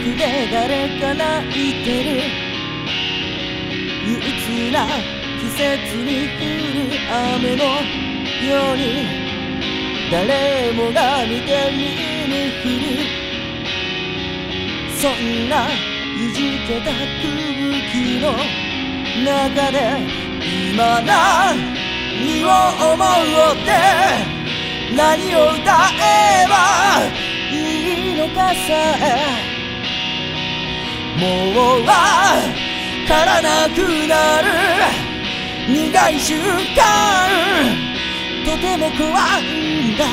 くで誰か泣いてる。憂鬱な季節に降る雨のように誰もが見て見ぬふり。そんないじけた空気の中で今何を思うって。何を歌えばいいのかさえ。もうわからなくなる苦い瞬間とても怖いんだ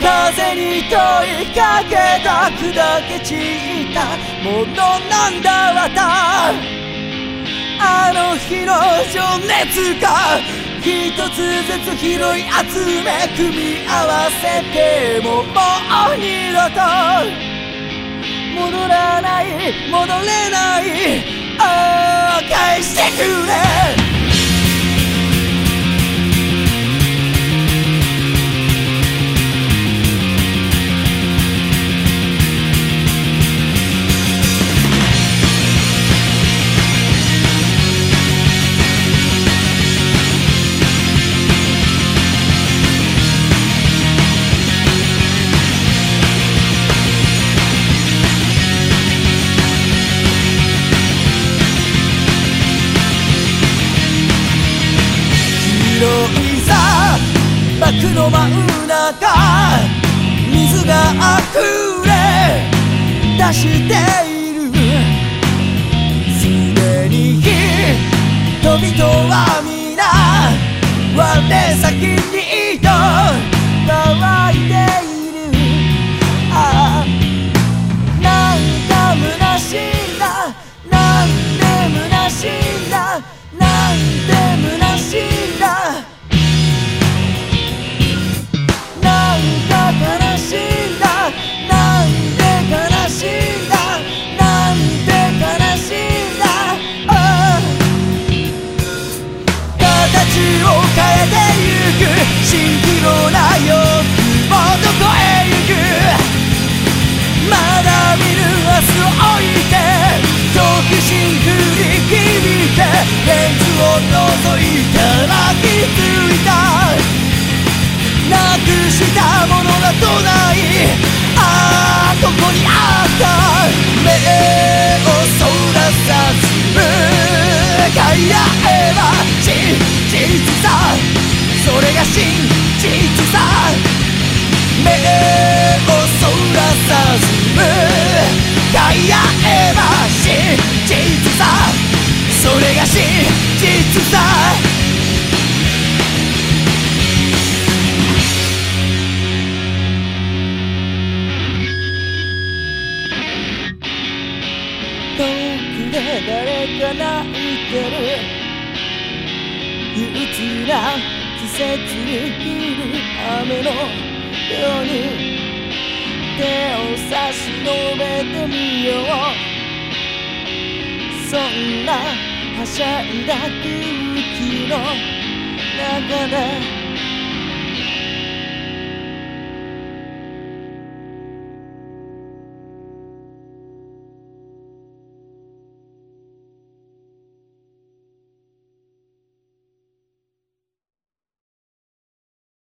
風に問いかけた砕け散ったものなんだわたあの日の情熱が一つずつ拾い集め組み合わせてももう二度と戻らない。戻れない。ああ返してくれ。の真ん中水が溢れ出している。すでに人々は皆我先えば真実さそれが真実さ目をそらさず向かい合えば真実さそれが真実さ遠くで誰か泣いてる。憂鬱な季節に降る雨のように手を差し伸べてみよう。そんなはしゃいだ空気の中で